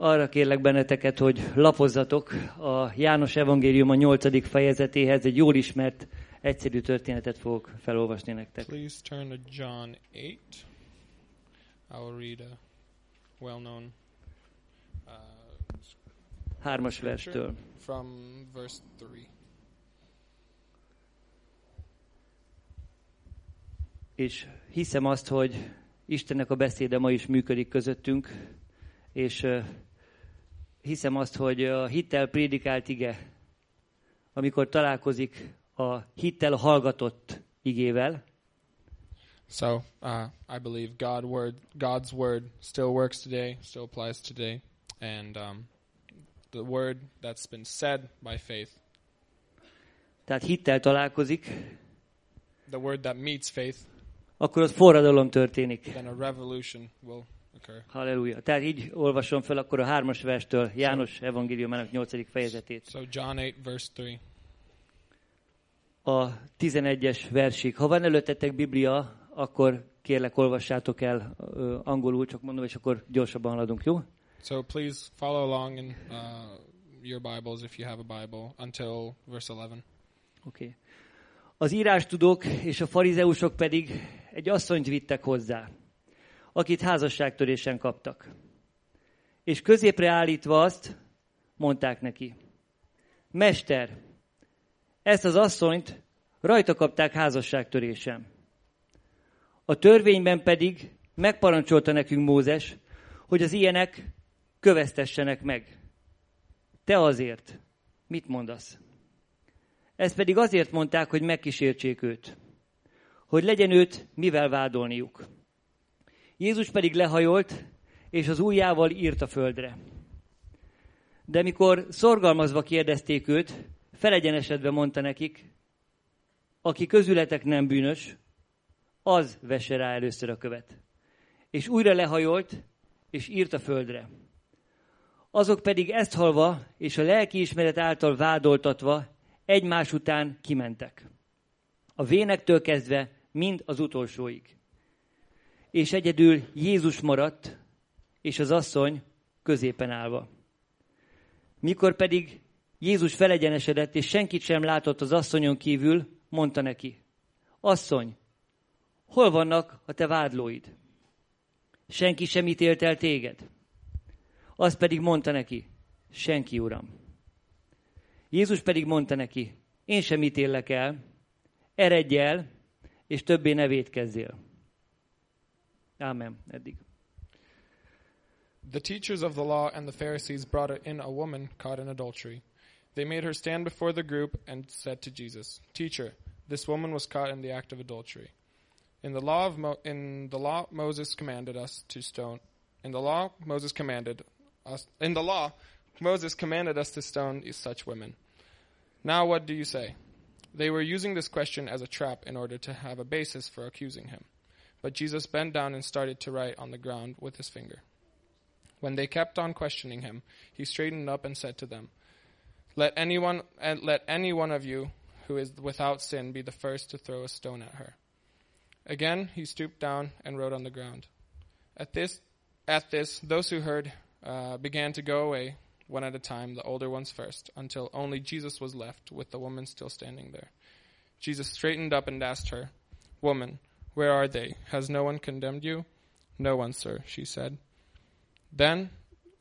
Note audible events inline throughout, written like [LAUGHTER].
arra kérlek benneteket, hogy lapozzatok a János Evangélium a 8. fejezetéhez, egy jól ismert, egyszerű történetet fogok felolvasni nektek. Please turn to John 8. I will read a well-known uh, Hármas verstől. from verse 3. És hiszem azt, hogy Istennek a beszéde ma is működik közöttünk, és hiszem azt, hogy a hittel prédikált ige, amikor találkozik a hittel hallgatott igével, So uh, I believe God word, God's word still works today, still applies today, and um, the word that's been said by faith, tehát hittel találkozik, the word that meets faith, akkor ott forradalom történik. then a revolution will occur. Halleluja. Tehát így olvasom fel akkor a hármas verstől János evangéliumának nyolcadik fejezetét. So John 8 verse 3. A 11-es versig. Ha van előttetek Biblia, akkor kérlek olvassátok el ö, angolul, csak mondom, és akkor gyorsabban haladunk, jó? So please follow along in uh, your Bibles if you have a Bible until verse 11. Oké. Okay. Az írástudók és a farizeusok pedig egy asszonyt vittek hozzá, akit házasságtörésen kaptak. És középre állítva azt, mondták neki, Mester, ezt az asszonyt rajta kapták házasságtörésen. A törvényben pedig megparancsolta nekünk Mózes, hogy az ilyenek köveztessenek meg. Te azért, mit mondasz? Ezt pedig azért mondták, hogy megkísértsék őt, hogy legyen őt mivel vádolniuk. Jézus pedig lehajolt, és az ujjával írt a földre. De mikor szorgalmazva kérdezték őt, felegyenesedve mondta nekik, aki közületek nem bűnös, az vesse rá először a követ. És újra lehajolt, és írt a földre. Azok pedig ezt halva, és a lelkiismeret által vádoltatva, egymás után kimentek. A vénektől kezdve mind az utolsóig. És egyedül Jézus maradt, és az asszony középen állva. Mikor pedig Jézus felegyenesedett, és senkit sem látott az asszonyon kívül, mondta neki, Asszony, hol vannak a te vádlóid? Senki sem ítélt el téged? Az pedig mondta neki, senki, uram. Jézus pedig mondta neki, én sem ítéllek el, eredj el, és többé ne védkezzél. Eddig. The teachers of the law and the Pharisees brought in a woman caught in adultery. They made her stand before the group and said to Jesus, "Teacher, this woman was caught in the act of adultery. In the law of Mo- in the law Moses commanded us to stone. In the law Moses commanded us in the law Moses commanded us to stone such women. Now what do you say?" They were using this question as a trap in order to have a basis for accusing him. But Jesus bent down and started to write on the ground with his finger. When they kept on questioning him, he straightened up and said to them, "Let anyone and let any one of you who is without sin be the first to throw a stone at her." Again, he stooped down and wrote on the ground. At this, at this, those who heard uh, began to go away, one at a time, the older ones first, until only Jesus was left, with the woman still standing there. Jesus straightened up and asked her, "Woman, where are they? Has no one condemned you?" "No one, sir," she said. Then,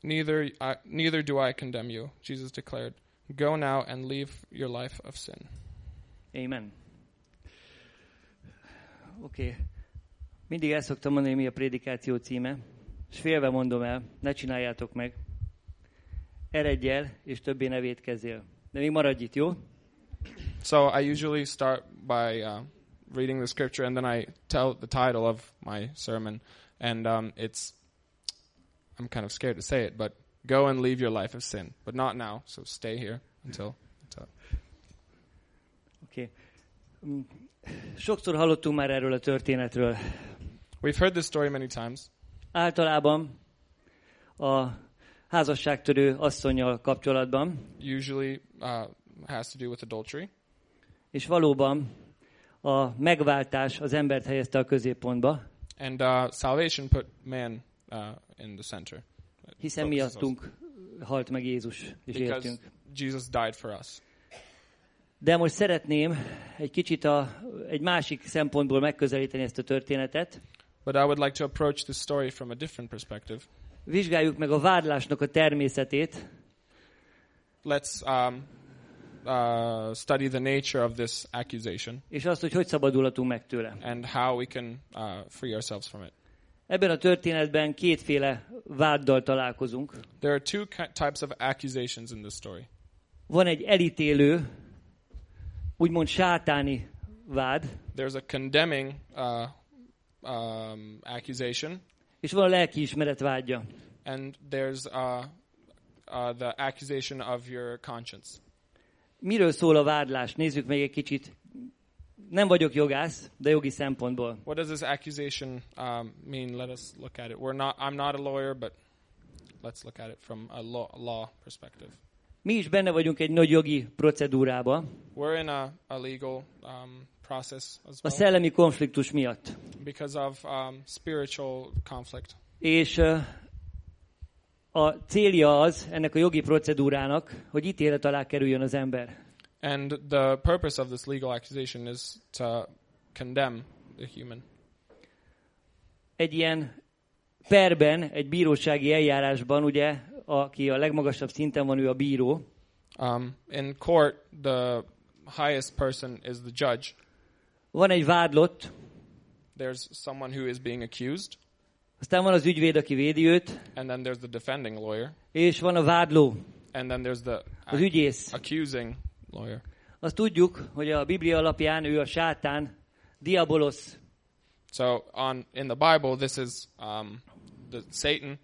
neither I, neither do I condemn you, Jesus declared. Go now and leave your life of sin. Amen. Oké. Okay. Mindig el szoktam mondani, mi a prédikáció címe, és félve mondom el, ne csináljátok meg. Eredj el, és többé ne védkezzél. De még maradj itt, jó? So I usually start by uh, reading the scripture, and then I tell the title of my sermon, and um, it's I'm kind of scared to say it, but go and leave your life of sin, but not now. So stay here until until. Okay. Sokszor hallottunk már erről a történetről. We've heard this story many times. Általában a házasságtörő asszonyjal kapcsolatban, Usually uh, has to do with adultery. és valóban a megváltás az embert helyezte a középpontba, And uh, salvation put man uh, in the center Hiszen miattunk halt meg Jézus, és Because értünk. Jesus died for us. De most szeretném egy kicsit a, egy másik szempontból megközelíteni ezt a történetet. But I would like to approach this story from a different perspective. Vizsgáljuk meg a vádlásnak a természetét, Let's um, uh, study the nature of this accusation és azt, hogy hogy szabadulhatunk meg tőle. and how we can uh, free ourselves from it. Ebben a történetben kétféle váddal találkozunk. There are two types of accusations in this story. Van egy elítélő, úgymond sátáni vád, There's a condemning uh, um, accusation, és van a lelkiismeret vágya. and there's uh, uh, the accusation of your conscience. Miről szól a vádlás? Nézzük meg egy kicsit. Nem vagyok jogász, de jogi szempontból. What does this accusation um, mean? Let us look at it. We're not. I'm not a lawyer, but let's look at it from a law, law perspective. Mi is benne vagyunk egy nagy jogi procedúrába, We're in a, a legal um, process as a well szellemi konfliktus miatt. because of um, spiritual conflict. És ö, a célja az ennek a jogi procedúrának, hogy ítélet alá kerüljön az ember. And the purpose of this legal accusation is to condemn the human. Egy ilyen perben, egy bírósági eljárásban, ugye, aki a legmagasabb szinten van, ő a bíró, Um, in court, the highest person is the judge. van egy vádlott, There's someone who is being accused, aztán van az ügyvéd, aki védi őt, and then there's the defending lawyer, és van a vádló, and then there's the az ügyész. accusing lawyer. Azt tudjuk, hogy a Biblia alapján ő a sátán, diabolosz, So on in the Bible, this is um, the Satan,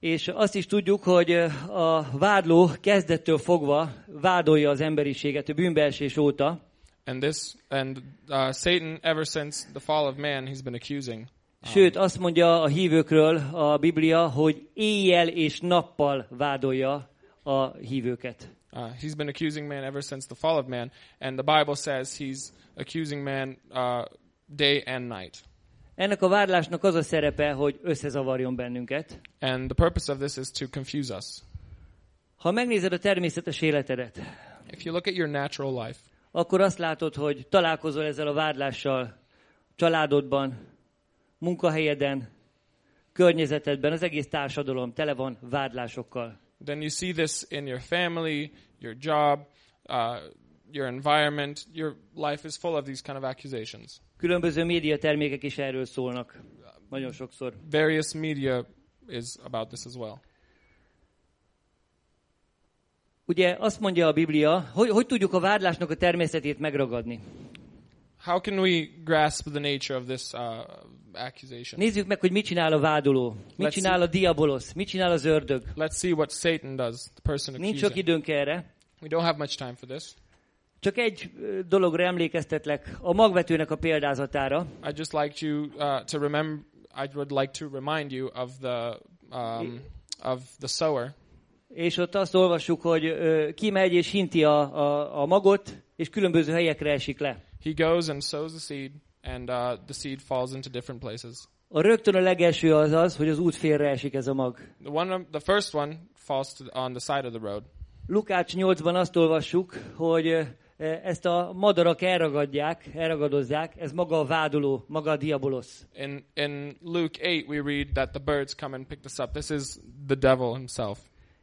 és azt is tudjuk, hogy a vádló kezdettől fogva vádolja az emberiséget a bűnbeesés óta, and this and uh, Satan ever since the fall of man, he's been accusing. Sőt, azt mondja a hívőkről a Biblia, hogy éjjel és nappal vádolja a hívőket. Uh, he's been accusing man ever since the fall of man, and the Bible says he's accusing man uh, day and night. Ennek a vádlásnak az a szerepe, hogy összezavarjon bennünket. And the purpose of this is to confuse us. Ha megnézed a természetes életedet, If you look at your natural life, akkor azt látod, hogy találkozol ezzel a vádlással családodban, munkahelyeden, környezetedben, az egész társadalom tele van vádlásokkal. then you see this in your family, your job, uh, your environment. Your life is full of these kind of accusations. Különböző média termékek is erről szólnak. Nagyon sokszor. Various media is about this as well. Ugye azt mondja a Biblia, hogy, hogy tudjuk a vádlásnak a természetét megragadni. How can we grasp the nature of this uh, accusation? Nézzük meg, hogy mit csinál a vádoló, mit Let's csinál a diabolosz, mit csinál az ördög. Let's see what Satan does, the person Nincs sok időnk erre. We don't have much time for this. Csak egy dologra emlékeztetlek, a magvetőnek a példázatára. I'd just like you uh, to remember. I would like to remind you of the um, of the sower. És ott azt olvassuk, hogy ö, kimegy és hinti a, a, a magot, és különböző helyekre esik le. He goes and sows the seed, and uh, the seed falls into different places. A rögtön a legelső az az, hogy az út félre esik ez a mag. The one, the first one falls to, on the side of the road. Lukács 8-ban azt olvassuk, hogy ezt a madarak elragadják, elragadozzák, ez maga a vádoló, maga a diabolosz. In in Luke eight, we read that the birds come and pick this up. This is the devil himself.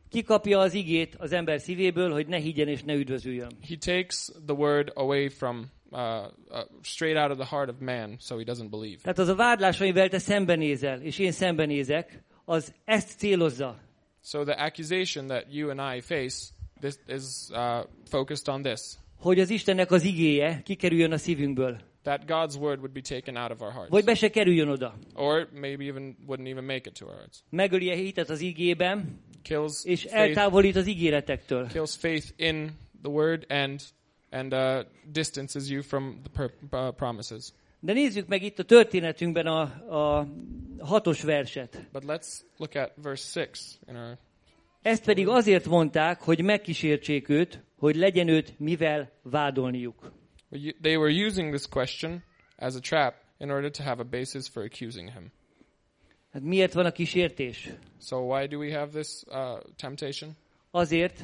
Kikapja az igét az ember szívéből, hogy ne higgyen és ne üdvözüljön. He takes the word away from uh, uh, straight out of the heart of man, so he doesn't believe. Tehát az a vádlás, amivel te szembenézel, és én szembenézek, az ezt célozza. So the accusation that you and I face this is uh, focused on this: Hogy az Istennek az igéje kikerüljön a szívünkből. That God's word would be taken out of our hearts, Vagy be se kerüljön oda. or maybe even wouldn't even make it to our hearts. Megöli a hitet az igében, Kills és faith, eltávolít az ígéretektől. kills faith in the word and and uh, distances you from the per- uh, promises. De nézzük meg itt a történetünkben a, a hatos verset. But let's look at verse six in our Ezt pedig azért mondták, hogy megkísértsék őt, hogy legyen őt mivel vádolniuk. They were using this question as a trap in order to have a basis for accusing him. Hát miért van a kísértés? So why do we have this uh, temptation? Azért,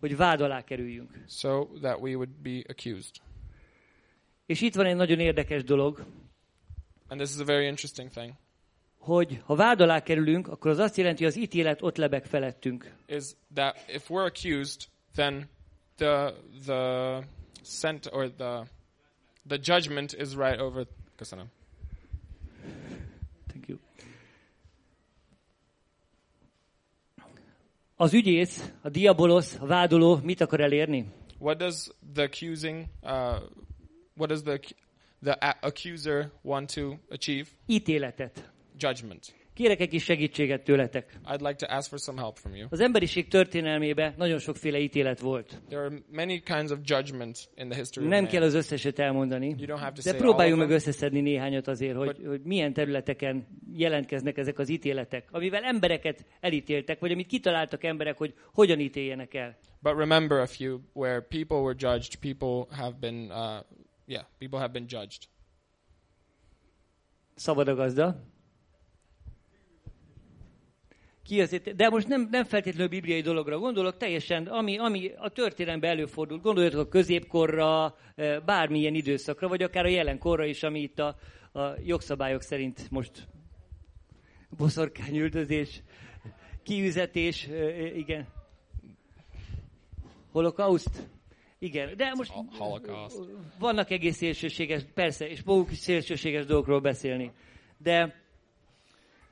hogy vád alá kerüljünk. So that we would be accused. És itt van egy nagyon érdekes dolog, And this is a very interesting thing. hogy ha vád alá kerülünk, akkor az azt jelenti, hogy az ítélet ott lebeg felettünk. Is that if we're accused, then the the sent or the the judgment is right over. Köszönöm. Thank you. Az ügyész, a diabolosz, a vádoló mit akar elérni? What does the accusing, uh, what does the the accuser want to achieve? Ítéletet. Judgment. Kérek egy kis segítséget tőletek. I'd like to ask for some help from you. Az emberiség történelmében nagyon sokféle ítélet volt. There are many kinds of in the history. Nem kell az összeset elmondani, You don't have to de próbáljunk meg összeszedni néhányat azért, hogy, hogy milyen területeken jelentkeznek ezek az ítéletek, amivel embereket elítéltek, vagy amit kitaláltak emberek, hogy hogyan ítéljenek el. But remember a few where people were judged. People have been, uh, yeah, people have been judged. Szabad a gazda. Ki azért, de most nem, nem feltétlenül bibliai dologra gondolok, teljesen, ami, ami a történelemben előfordul. Gondoljatok a középkorra, eh, bármilyen időszakra, vagy akár a jelenkorra is, ami itt a, a jogszabályok szerint most boszorkányüldözés, kiüzetés, eh, igen. Holokauszt? Igen, de most Hol- Holocaust. vannak egész szélsőséges, persze, és fogunk is szélsőséges dolgokról beszélni. De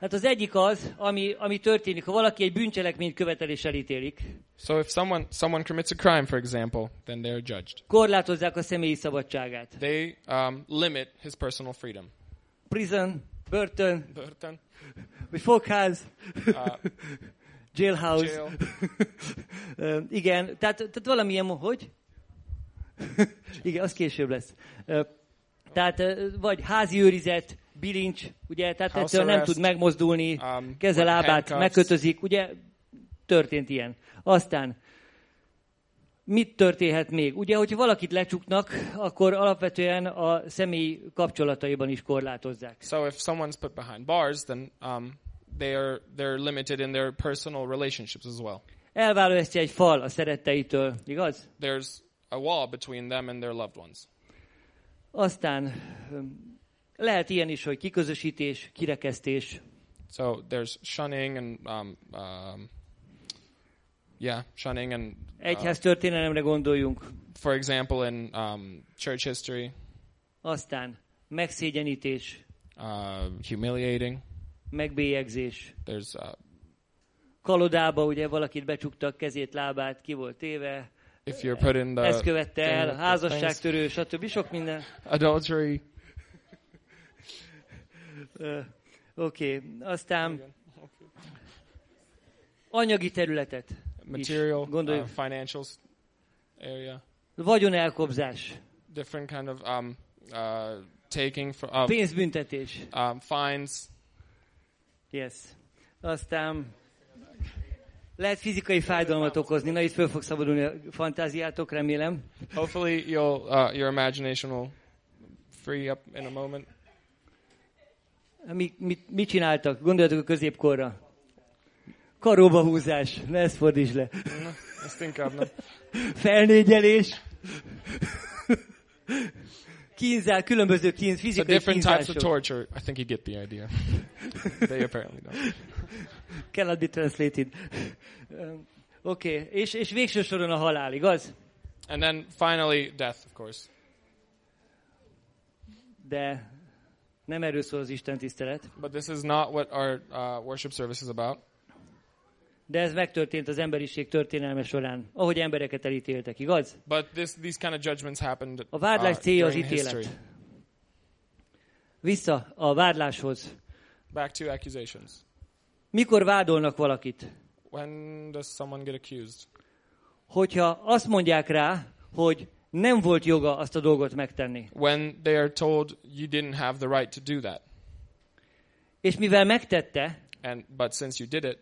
hát az egyik az, ami, ami történik, ha valaki egy bűncselekményt követel és elítélik, So if someone someone commits a crime, for example, then they're judged. korlátozzák a személyi szabadságát. They um, limit his personal freedom. Prison, börtön, Burton, vagy fogház, uh, [LAUGHS] jailhouse. jail. [LAUGHS] Igen, tehát, tehát valamilyen, hogy? [LAUGHS] igen, az később lesz. Tehát vagy házi őrizet, bilincs, ugye, tehát House egyszerűen nem tud megmozdulni, um, keze lábát megkötözik, ugye, történt ilyen. Aztán, mit történhet még? Ugye, hogyha valakit lecsuknak, akkor alapvetően a személyi kapcsolataiban is korlátozzák. So if someone's put behind bars, then um, they are they're limited in their personal relationships as well. Elválasztja egy fal a szeretteitől, igaz? There's a wall between them and their loved ones. Aztán öm, lehet ilyen is, hogy kiközösítés, kirekesztés, So there's shunning and um, um, yeah, shunning and uh, egyház történelemre gondoljunk. for example in um, church history, Aztán megszégyenítés, uh, humiliating. megbélyegzés. There's uh, Kalodába ugye valakit becsuktak, kezét, lábát, ki volt téve. if you're put in the Ezt követte el, házasságtörő, stb. Sok minden. adultery. Oké, okay. aztán anyagi területet. material, Gondoljuk. uh, financial s- area, Vagyonelkobzás, different kind of um, uh, taking for, of pénzbüntetés. um, fines. Yes. Aztán lehet fizikai fájdalmat okozni. Na, itt föl fog szabadulni a fantáziátok, remélem. Hopefully, you'll uh, your imagination will free up in a moment. Mi, mit, mit csináltak? Gondoljatok a középkorra. Karóba húzás. Ne ezt fordíts le. No, ezt inkább nem. Felnégyelés. Kínzál, különböző kínz, So fizikai different types of kínzások. torture. I think you get the idea. they apparently don't. Cannot be translated. Um, Oké, okay. és, és végső soron a halál, igaz? And then finally, death, of course. De nem erről szól az Isten tisztelet. But this is not what our uh, worship service is about. De ez megtörtént az emberiség történelme során, ahogy embereket elítéltek, igaz? But this, these kind of judgments happened A vádlás uh, célja az during history. ítélet. Vissza a vádláshoz. Back to accusations. Mikor vádolnak valakit? When does someone get accused? Hogyha azt mondják rá, hogy nem volt joga azt a dolgot megtenni. When they are told you didn't have the right to do that. És mivel megtette, And but since you did it,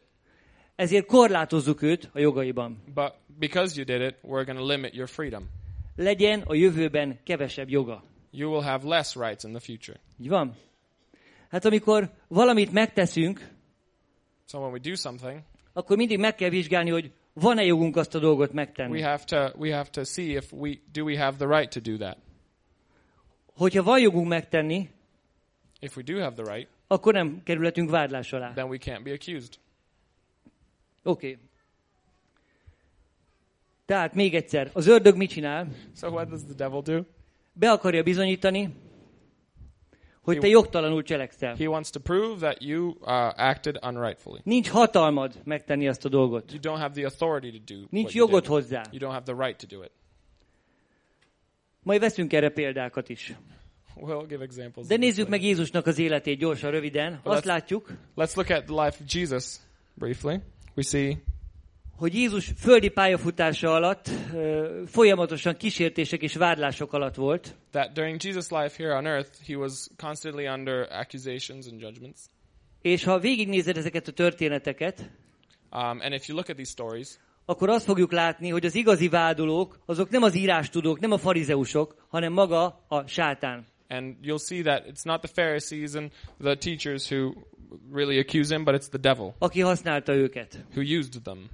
ezért korlátozzuk őt a jogaiban. but because you did it, we're going to limit your freedom. Legyen a jövőben kevesebb joga. You will have less rights in the future. Így van? Hát amikor valamit megteszünk, So when we do something, akkor mindig meg kell vizsgálni, hogy van-e jogunk azt a dolgot we megtenni. have to we have to see if we do we have the right to do that. Hogyha van jogunk megtenni, If we do have the right, akkor nem kerülhetünk vádlás alá. then we can't be accused. Oké. Okay. Tehát még egyszer, az ördög mit csinál? So what does the devil do? Be akarja bizonyítani, hogy te jogtalanul cselekszel. He wants to prove that you uh, acted unrightfully. Nincs hatalmad megtenni azt a dolgot. You don't have the authority to do. Nincs you jogod did. hozzá. You don't have the right to do it. Majd veszünk erre példákat is. We'll give examples. De nézzük meg. Jézusnak az életét gyorsan, röviden. Azt let's- látjuk, Let's look at the life of Jesus briefly. We see hogy Jézus földi pályafutása alatt folyamatosan kísértések és vádlások alatt volt, that during Jesus' life here on earth, he was constantly under accusations and judgments. és ha végignézed ezeket a történeteket, Um, and if you look at these stories, akkor azt fogjuk látni, hogy az igazi vádolók, azok nem az írástudók, nem a farizeusok, hanem maga a sátán. and you'll see that it's not the Pharisees and the teachers who really accuse him, but it's the devil aki használta őket. who used them.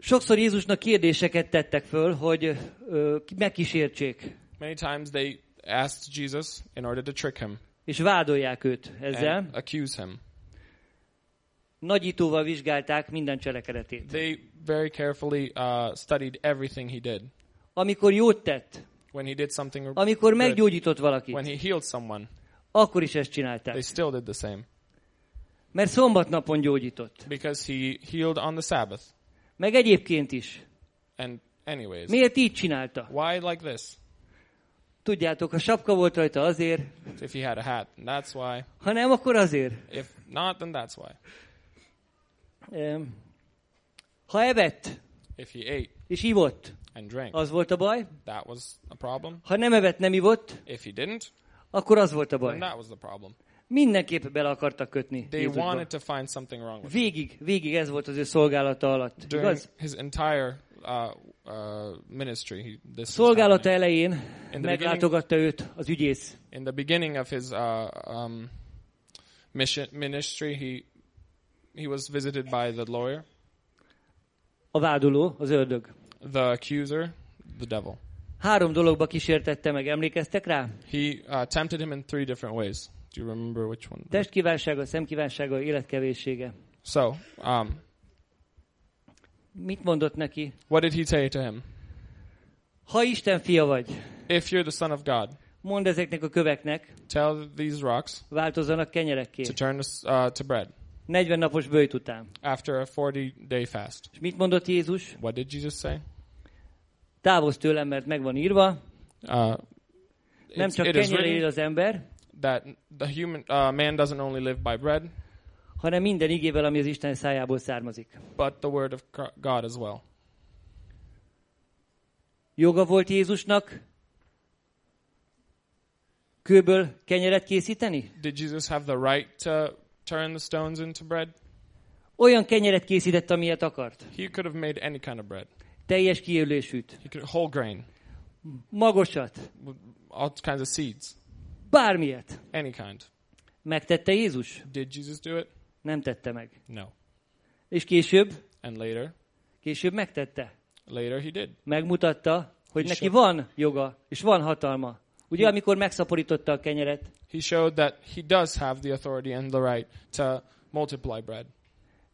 Sokszor Jézusnak kérdéseket tettek föl, hogy ö, megkísértsék, Many times they asked Jesus in order to trick him és vádolják őt ezzel. and accuse him. Nagyítóval vizsgálták minden cselekedetét. They very carefully uh, studied everything he did. Amikor jót tett, When he did something, amikor good, meggyógyított valakit, when he healed someone, akkor is ezt csinálták. they still did the same Mert szombatnapon gyógyított. because he healed on the Sabbath. Meg egyébként is. And anyways, Miért így csinálta? why like this? Tudjátok, ha sapka volt rajta azért, If he had a hat, that's why. ha nem, akkor azért. If not, then that's why. Em, Ha evett If he ate és ivott, and drank, az volt a baj. that was a problem. Ha nem evett, nem ivott, If he didn't, akkor az volt a then baj. that was the problem. Mindenképp bele akartak kötni. They Jézusba. wanted to find something wrong with Végig, végig ez volt az ő szolgálata alatt. during Igaz? his entire uh, uh, ministry. He, this Szolgálata elején meglátogatta őt az ügyész. in the beginning of his uh, um, mission ministry, he he was visited by the lawyer, A vádoló, az ördög. the accuser, the devil. Három dologba kísértette meg, emlékeztek rá? He uh, tempted him in three different ways. Do you remember which one? Testkívánsága, szemkívánsága, életkevéssége. So, um, Mit mondott neki? what did he say to him? Ha Isten fia vagy, If you're the son of God, mondd ezeknek a köveknek, tell these rocks változzanak kenyerekké. to turn uh, to bread 40 napos bőjt után. after a 40 day fast. És mit mondott Jézus? What did Jesus say? Távozz tőlem, mert megvan írva, Uh, nem it's- csak it is él az ember, that the human uh, man doesn't only live by bread, hanem minden igével, ami az Isten szájából származik. but the word of Go- God as well. Joga volt Jézusnak kőből kenyeret készíteni? Did Jesus have the right to turn the stones into bread? Olyan kenyeret készített, amilyet akart. He could have made any kind of bread. Teljes kiélésűt, He could whole grain, magosat, all kinds of seeds, bármilyet. any kind. Megtette Jézus? Did Jesus do it? Nem tette meg. No. És később, And later, később megtette. later he did. Megmutatta, hogy He neki showed- van joga, és van hatalma. Ugye, amikor megszaporította a kenyeret, He showed that he does have the authority and the right to multiply bread.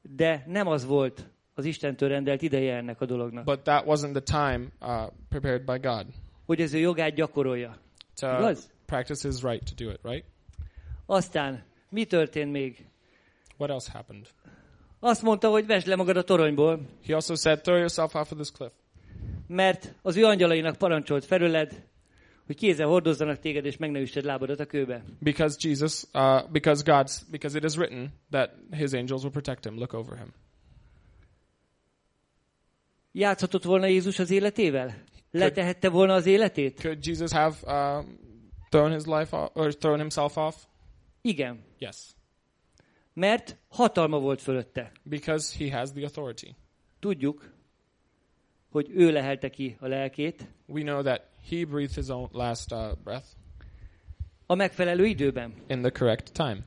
de nem az volt az Istentől rendelt ideje ennek a dolognak. But that wasn't the time uh, prepared by God Hogy az ő jogát gyakorolja. to Igaz? Practice his right to do it, right? Aztán mi történt még? What else happened? Azt mondta, hogy vesd le magad a toronyból, He also said, throw yourself off of this cliff. mert az ő angyalainak parancsolt felőled, hogy kézzel hordozzanak téged, és meg ne üssed lábadat a kőbe. Because Jesus, uh, because God's, because it is written that his angels will protect him. Look over him. Játszhatott volna Jézus az életével? Letehette volna az életét? Could Jesus have um, thrown his life off, or thrown himself off? Igen. Yes, Mert hatalma volt fölötte. because he has the authority. Tudjuk, hogy ő lehelte ki a lelkét, We know that he breathed his own last uh, breath, a megfelelő időben. in the correct time.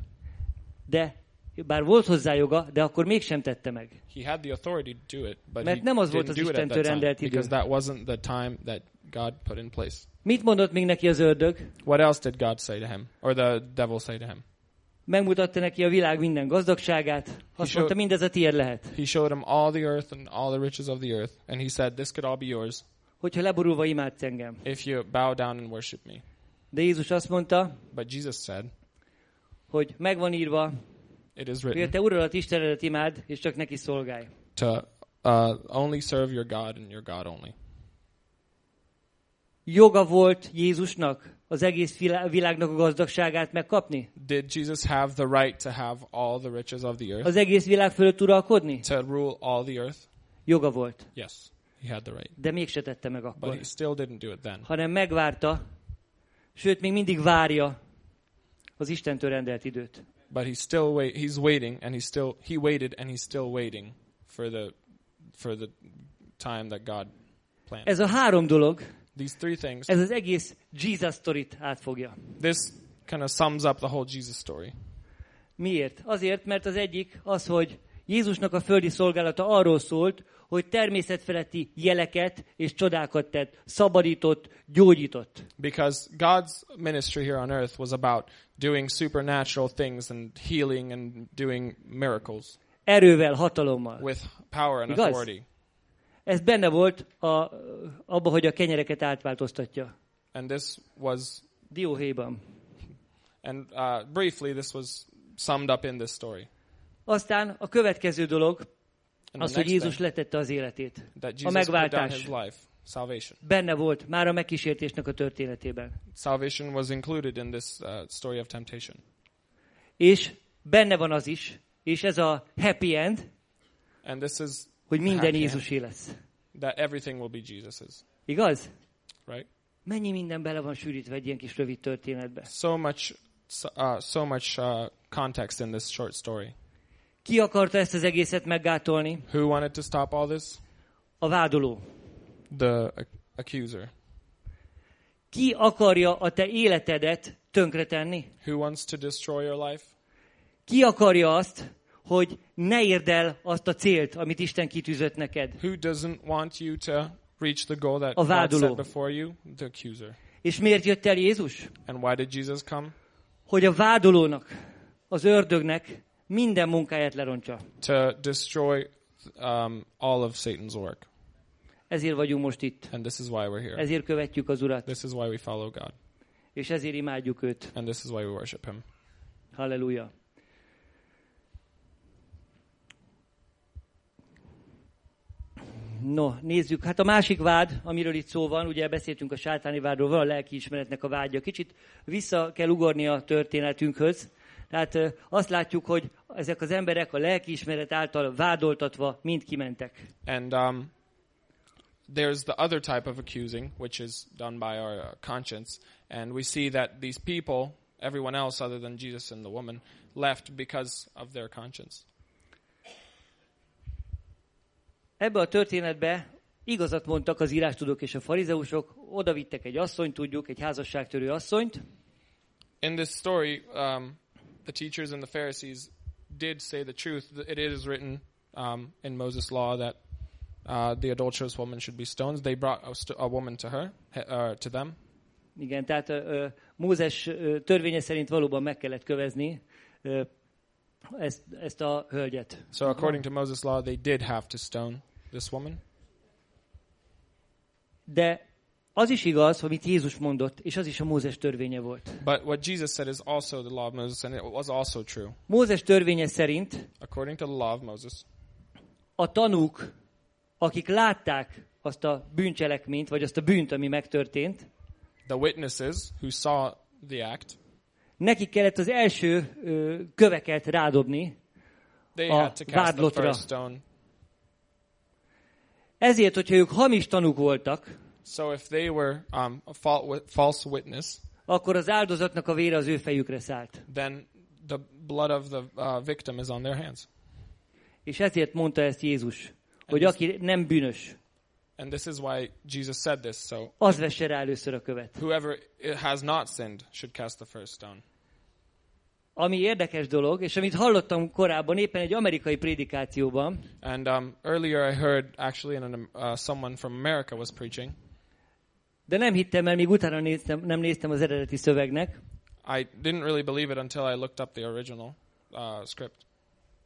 De bár volt hozzá joga, de akkor mégsem tette meg. He had the authority to do it, but Mert he nem az volt az Istentől rendelt idő. because that wasn't the time that God put in place. Mit mondott még neki az ördög? What else did God say to him, or the devil say to him? Megmutatta neki a világ minden gazdagságát. Azt showed- mondta, mindez a tiéd lehet. He showed him all the earth and all the riches of the earth, and he said, "This could all be yours Hogyha leborulva imádsz engem. if you bow down and worship me." De Jézus azt mondta, But Jesus said, hogy megvan írva, "It is hogy written te uradat Istenedet imád, és csak neki szolgálj. to uh, only serve your God and your God only." Joga volt Jézusnak az egész vilá- világnak a gazdagságát megkapni? Did Jesus have the right to have all the riches of the earth, Az egész világ fölött uralkodni? to rule all the earth? Joga volt. Yes, he had the right, De mégse tette meg but akkor. he still didn't do it then. Hanem megvárta, sőt, még mindig várja az Istentől rendelt időt. but he's still wait he's waiting and he's still he waited and he's still waiting for the for the time that God planned. Ez a három dolog, These three things ez az egész Jesus sztorit átfogja. this kind of sums up the whole Jesus story. Miért? Azért, mert az egyik az, hogy Jézusnak a földi szolgálata arról szólt, hogy természetfeletti jeleket és csodákat tett, szabadított, gyógyított. Because God's ministry here on earth was about doing supernatural things and healing and doing miracles Erővel, hatalommal. with power and Igaz? authority. Ez benne volt a, abba, hogy a kenyereket átváltoztatja. And this was Dióhéjban. and uh, briefly this was summed up in this story. Aztán a következő dolog And az, hogy Jézus thing, letette az életét. a megváltás. life, salvation. Benne volt már a megkísértésnek a történetében. salvation was included in this uh, story of temptation. És benne van az is, és ez a happy end, And this is hogy minden end. Jézusé lesz. that everything will be Jesus's, Igaz? right? Mennyi minden bele van sűrítve egy ilyen kis rövid történetbe. So much, so, uh, so much uh, context in this short story. Ki akarta ezt az egészet meggátolni? Who wanted to stop all this? A vádoló. The ac- accuser. Ki akarja a te életedet tönkretenni? Who wants to destroy your life? Ki akarja azt, hogy ne érd el azt a célt, amit Isten kitűzött neked? Who doesn't want you to reach the goal that A God vádoló. set before you? The accuser. És miért jött el Jézus? And why did Jesus come? Hogy a vádolónak, az ördögnek minden munkáját lerontsa. To destroy um, all of Satan's work. Ezért vagyunk most itt. And this is why we're here. Ezért követjük az Urat, This is why we follow God. és ezért imádjuk őt. And this is why we worship Him. Halleluja. No, nézzük. Hát a másik vád, amiről itt szó van, ugye beszéltünk a sátáni vádról, van a lelkiismeretnek a vágya. Kicsit vissza kell ugorni a történetünkhöz. Tehát azt látjuk, hogy ezek az emberek a lelkiismeret által vádoltatva mind kimentek. And um, there's the other type of accusing, which is done by our uh, conscience. And we see that these people, everyone else other than Jesus and the woman, left because of their conscience. Ebbe a történetbe igazat mondtak az írástudók és a farizeusok, oda vittek egy asszonyt, tudjuk, egy házasságtörő asszonyt, In this story, um, the teachers and the Pharisees did say the truth. It is written um, in Moses' law that uh, the adulterous woman should be stoned. They brought a, st- a woman to her, uh, to them, Igen, tehát ö, Mózes ö, törvénye szerint valóban meg kellett kövezni ö, ezt, ezt a hölgyet. So according to Moses' law, they did have to stone this woman. De az is igaz, amit Jézus mondott, és az is a Mózes törvénye volt. But what Jesus said is also the law of Moses, and it was also true. Mózes törvénye szerint According to the law of Moses, a tanúk, akik látták azt a bűncselekményt, vagy azt a bűnt, ami megtörtént, the witnesses who saw the act, nekik kellett az első ö, köveket rádobni, they A had to cast the vádlotra. first stone. Ezért, hogyha ők hamis tanúk voltak, So if they were um, a false witness, akkor az áldozatnak a vére az ő fejükre szállt. then the blood of the uh, victim is on their hands. És ezért mondta ezt Jézus, hogy aki nem bűnös, And this is why Jesus said this. So az vesse rá először a követ. whoever has not sinned should cast the first stone. Ami érdekes dolog, és amit hallottam korábban éppen egy amerikai prédikációban, And um, earlier I heard actually an, uh, someone from America was preaching. de nem hittem el, még utána néztem, nem néztem az eredeti szövegnek, I didn't really believe it until I looked up the original uh, script.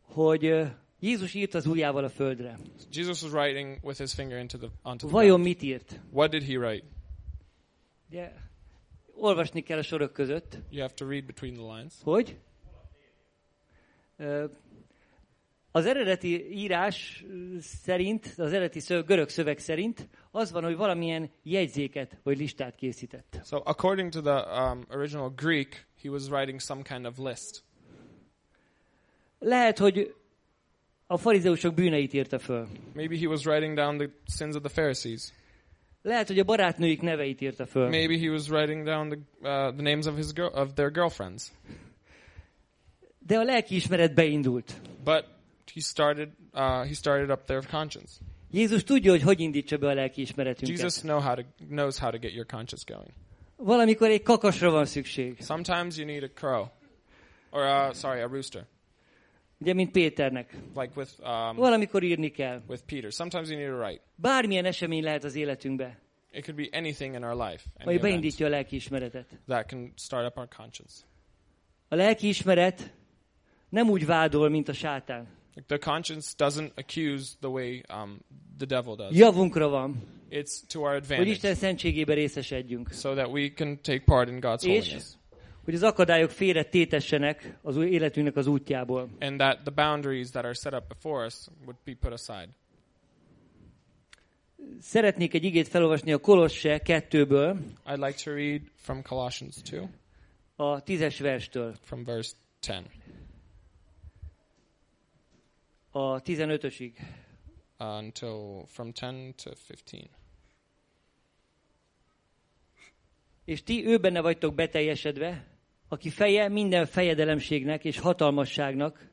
hogy ö, Jézus írt az ujjával a földre. Jesus was writing with his finger into the onto the Vajon ground. mit írt? What did he write? Ugye, olvasni kell a sorok között, You have to read between the lines. hogy az eredeti írás szerint, az eredeti szöveg, görög szöveg szerint az van, hogy valamilyen jegyzéket vagy listát készített. So according to the um, original Greek, he was writing some kind of list. Lehet, hogy a farizeusok bűneit írta föl. Maybe he was writing down the sins of the Pharisees. Lehet, hogy a barátnőik neveit írta föl. Maybe he was writing down the, uh, the names of his girl- of their girlfriends. De a lelkiismeret beindult. But he started uh, he started up their conscience. Jézus tudja, hogy hogy indítsa be a lelkiismeretünket. Jesus know how to, knows how to get your conscience going. Valamikor egy kakasra van szükség. Sometimes you need a crow, or uh, sorry, a rooster, Ugye, mint Péternek. like with um, Valamikor írni kell. with Peter. Sometimes you need to write. Bármilyen esemény lehet az életünkbe, It could be anything in our life, any vagy beindítja a lelkiismeretet. that can start up our conscience. A lelkiismeret nem úgy vádol, mint a sátán. The conscience doesn't accuse the way um, the devil does. Javunkra van, It's to our hogy advantage, Isten szentségébe részesedjünk. so that we can take part in God's És holiness, hogy az akadályok félre tétessenek az új életünknek az útjából. and that the boundaries that are set up before us would be put aside. Szeretnék egy igét felolvasni a Kolosse 2-ből, I'd like to read from Colossians 2, a tízes verstől, from verse 10 a 15-ösig. until from 10 to 15. És ti ő benne vagytok beteljesedve, aki feje minden fejedelemségnek és hatalmasságnak,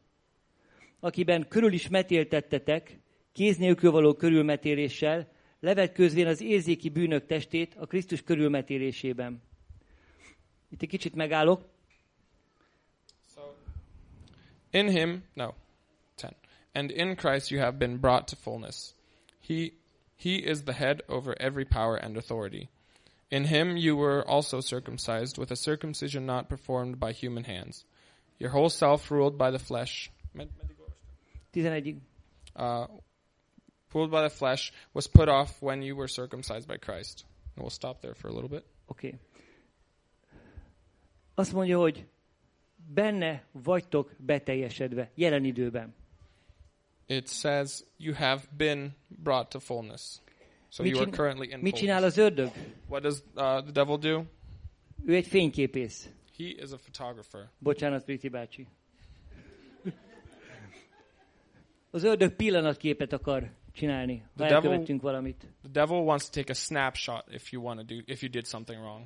akiben körül is metéltettetek, kéz nélkül való körülmetéléssel, levetkőzvén az érzéki bűnök testét a Krisztus körülmetélésében. Itt egy kicsit megállok. So, in him, no, 10. And in Christ you have been brought to fullness. He, he is the head over every power and authority. In him you were also circumcised with a circumcision not performed by human hands. Your whole self ruled by the flesh, med- 11-ig. uh, ruled by the flesh, was put off when you were circumcised by Christ. And we'll stop there for a little bit. Okay. Azt mondja, hogy benne vagytok beteljesedve, jelen időben. It says you have been brought to fullness. So Mit you are currently in Mit csinál az ördög? What does uh, the devil do? Ő egy fényképész. He is a photographer. Bocsánat, Priti bácsi. Az ördög pillanatképet akar csinálni, ha The devil- elkövettünk valamit. The devil wants to take a snapshot if you want to do if you did something wrong.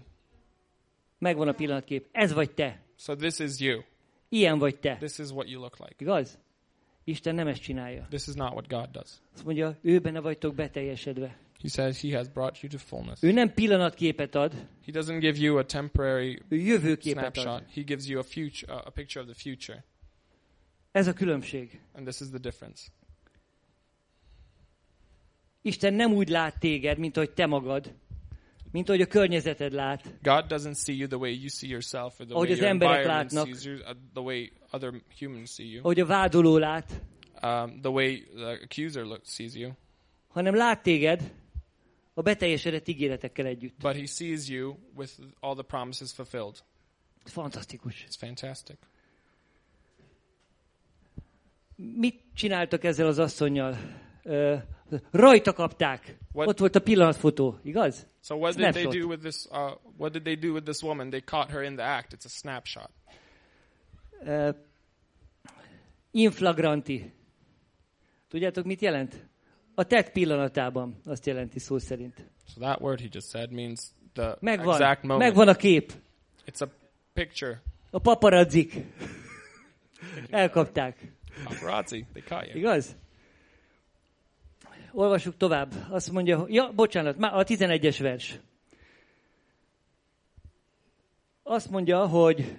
Megvan a pillanatkép. Ez vagy te. So this is you. Ilyen vagy te. This is what you look like. Igaz? Isten nem ezt csinálja. This is not what God does. Azt mondja, ő benne vagytok beteljesedve. He says he has brought you to fullness. Ő nem pillanatképet ad, He doesn't give you a temporary ő jövőképet ad. snapshot. He gives you a future, a picture of the future, Ez a különbség. and this is the difference. Isten nem úgy lát téged, mint ahogy te magad, mint ahogy a környezeted lát. God doesn't see you the way you see yourself, or the Ahogy way az your emberek látnak. sees you, uh, the way other humans see you, Ahogy a vádoló lát, um, the way the accuser look, sees you. hanem lát téged a beteljesedett ígéretekkel együtt. But he sees you with all the promises fulfilled. Fantasztikus. It's fantastic. Mit csináltak ezzel az asszonynal? Ö, rajta kapták. What- Ott volt a pillanatfotó, igaz? So what did they do with this? Uh, what did they do with this woman? They caught her in the act. It's a snapshot. Ö, inflagranti. Tudjátok, mit jelent? A tett pillanatában, azt jelenti szó szerint. So that word he just said means the Megvan, exact moment. megvan a kép. It's a picture. A paparazzik. Elkapták. Paparazzi. They caught you. Igaz? olvassuk tovább. Azt mondja, ja, bocsánat, már a 11-es vers. Azt mondja, hogy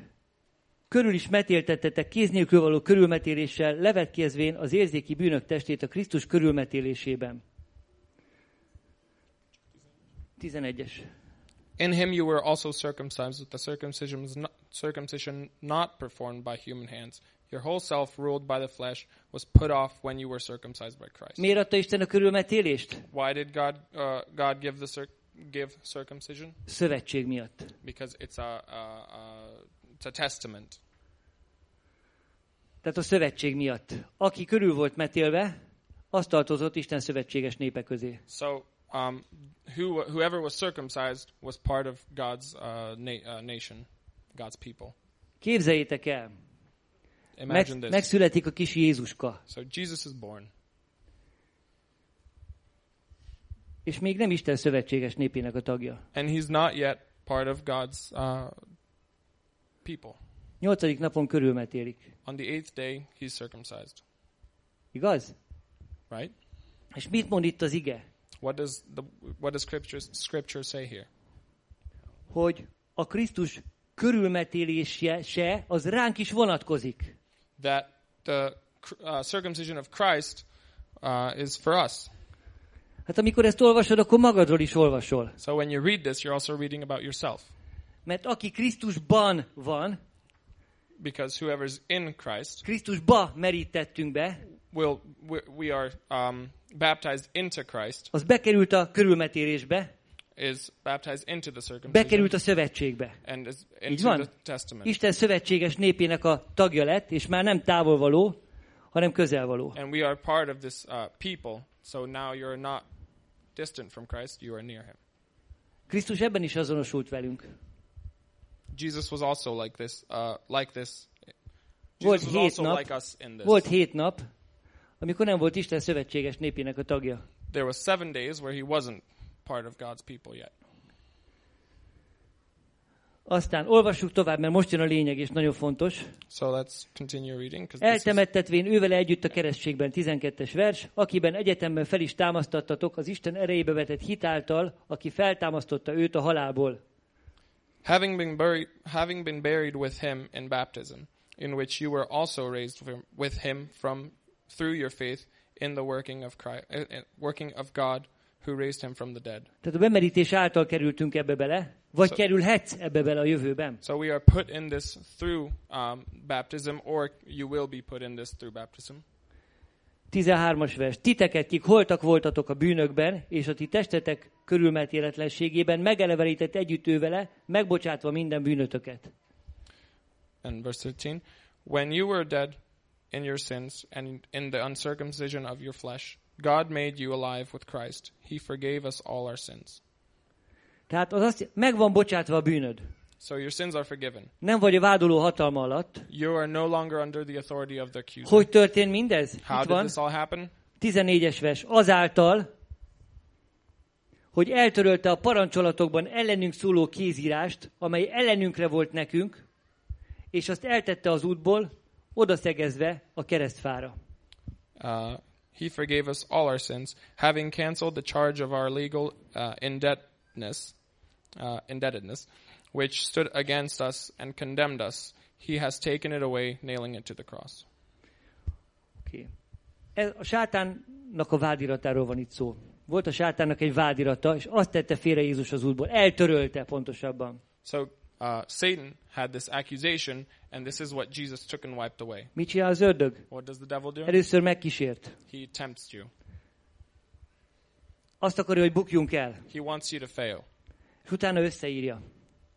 körül is metéltettetek kéz nélkül való körülmetéléssel, levetkezvén az érzéki bűnök testét a Krisztus körülmetélésében. 11-es. In him you were also circumcised with the circumcision, was not, circumcision not performed by human hands. Your whole self, ruled by the flesh, was put off when you were circumcised by Christ. Miért adta Isten a körülmetélést? Why did God uh, God give the give circumcision? Szövetség miatt. Because it's a, a, a a testament. Tehát a szövetség miatt. Aki körül volt metélve, azt tartozott Isten szövetséges népe közé. So um, who, whoever was circumcised was part of God's uh, na- uh, nation, God's people. Képzeljétek el, Imagine meg, this. megszületik a kis Jézuska, So Jesus is born, és még nem Isten szövetséges népének a tagja. and he's not yet part of God's uh, people. Nyolcadik napon körülmetélik. On the eighth day, he's circumcised. Igaz? Right? És mit mond itt az ige? What does the what does scripture scripture say here? Hogy a Krisztus körülmetélése se, az ránk is vonatkozik. That the uh, circumcision of Christ uh, is for us. Hát amikor ezt olvasod, akkor magadról is olvasol. So when you read this, you're also reading about yourself, Mert aki Krisztusban van, because whoever's in Christ Krisztusba merítettünk be, will we, we are um, baptized into Christ, az bekerült a körülmetélésbe, is baptized into the circumcision, bekerült a szövetségbe. and is Így into van. the testament. Isten szövetséges népének a tagja lett, és már nem távolvaló, hanem közelvaló. And we are part of this uh, people. So now you're not distant from Christ; you are near Him. Krisztus ebben is azonosult velünk. Jesus was also like this. Uh, like this. Volt Jesus hét nap, like us in this. volt hét nap, amikor nem volt Isten szövetséges népének a tagja. There was seven days where he wasn't part of God's people yet. Aztán olvassuk tovább, mert most jön a lényeg, és nagyon fontos. So let's continue reading. Eltemettetvén ővele együtt a keresztségben, 12-es vers, akiben egyetemben fel is támasztattatok az Isten erejébe vetett hitáltal, aki feltámasztotta őt a halálból. Having been buried, having been buried with him in baptism, in which you were also raised with him from through your faith in the working of Christ, uh, uh, working of God, who raised him from the dead. Tehát a bemerítés által kerültünk ebbe bele, vagy Szó- kerülhetsz ebbe bele a jövőben. So we are put in this through um, baptism, or you will be put in this through baptism. 13-as vers. Titeket, kik holtak voltatok a bűnökben, és a ti testetek körülmetéletlenségében megelevenített együtt ő vele, megbocsátva minden bűnötöket. And verse 13, when you were dead in your sins and in the uncircumcision of your flesh, God made you alive with Christ. He forgave us all our sins. Tehát az azt, meg van bocsátva a bűnöd. So your sins are forgiven. Nem vagy a vádoló hatalma alatt. You are no longer under the authority of the accuser. Hogy történt mindez? How Itt did van, this all happen? 14-es vers. Azáltal, hogy eltörölte a parancsolatokban ellenünk szóló kézírást, amely ellenünkre volt nekünk, és azt eltette az útból, odaszegezve a keresztfára. Uh, he forgave us all our sins, having canceled the charge of our legal uh, indebtedness, uh, indebtedness, which stood against us and condemned us. He has taken it away, nailing it to the cross. Okay. Ez a sátánnak a vádiratáról van itt szó. Volt a sátánnak egy vádirata, és azt tette félre Jézus az útból. Eltörölte pontosabban. So uh, Satan had this accusation, and this is what Jesus took and wiped away. Mit csinál az ördög? What does the devil do? Először megkísért. He tempts you. Azt akarja, hogy bukjunk el. He wants you to fail, És utána összeírja.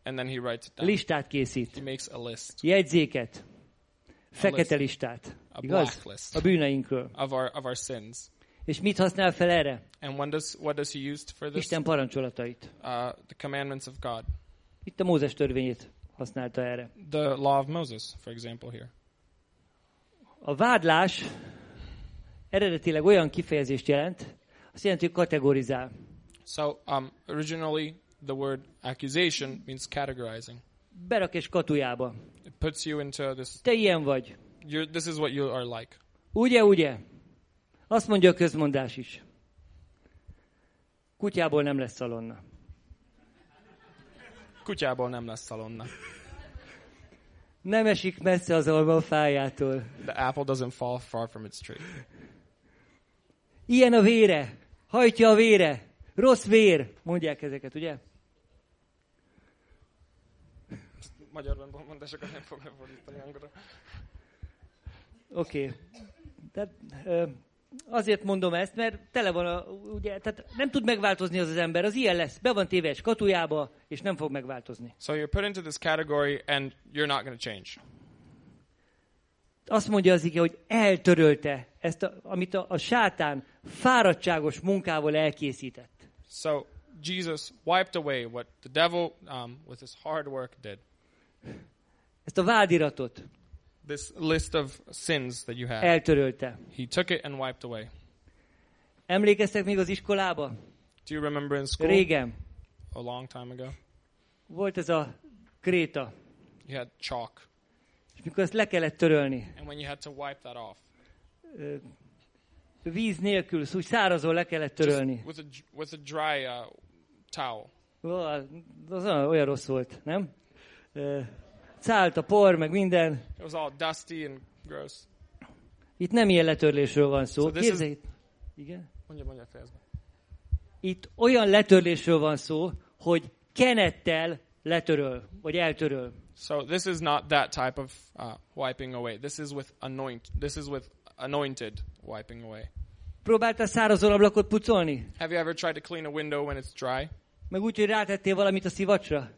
And then he writes it down. Listát készít. He makes a list, Jegyzéket. Fekete list. listát. a Igaz? blacklist A bűneinkről. of our of our sins. És mit használ fel erre? And when does what does he use for this? Isten parancsolatait. Uh, the commandments of God. Itt a Mózes törvényét használta erre. The law of Moses, for example, here. A vádlás eredetileg olyan kifejezést jelent, azt jelenti, hogy kategorizál. So, um, originally, the word accusation means categorizing. Berak és katujába. It puts you into this. Te ilyen vagy. You're, this is what you are like. Ugye, ugye? Azt mondja a közmondás is. Kutyából nem lesz szalonna. Kutyából nem lesz szalonna. Nem esik messze az alma fájától. The apple doesn't fall far from its tree. Ilyen a vére. Hajtja a vére. Rossz vér. Mondják ezeket, ugye? Magyarban mondásokat nem fog lefordítani angolra. Oké. Okay. Azért mondom ezt, mert tele van a, ugye, tehát nem tud megváltozni az az ember, az ilyen lesz. Be van téve egy skatujába, és nem fog megváltozni. So you're put into this category and you're not going to change. Azt mondja az ige, hogy eltörölte ezt, a, amit a, a sátán fáradtságos munkával elkészített. So Jesus wiped away what the devil, um, with his hard work, did. Ezt a vádiratot This list of sins that you have. eltörölte. He took it and wiped away. Emlékeztek még az iskolába? Do you remember in school Régen a long time ago? volt ez a kréta, You had chalk. és mikor ezt le kellett törölni, And when you had to wipe that off, víz nélkül, úgy szárazon le kellett just törölni. with a, with a dry uh, towel. Ó, Az olyan rossz volt, nem? Ö, Cált a por, meg minden. It was all dusty and gross. Itt nem ilyen letörlésről van szó. So this Képzelj, itt- igen? Mondja, mondja, fejezd. Itt olyan letörlésről van szó, hogy kenettel letöröl, vagy eltöröl. So this is not that type of uh, wiping away. This is with anoint. This is with anointed wiping away. Próbáltál szárazon ablakot pucolni? Have you ever tried to clean a window when it's dry? Meg úgy, hogy rátettél valamit a szivacsra?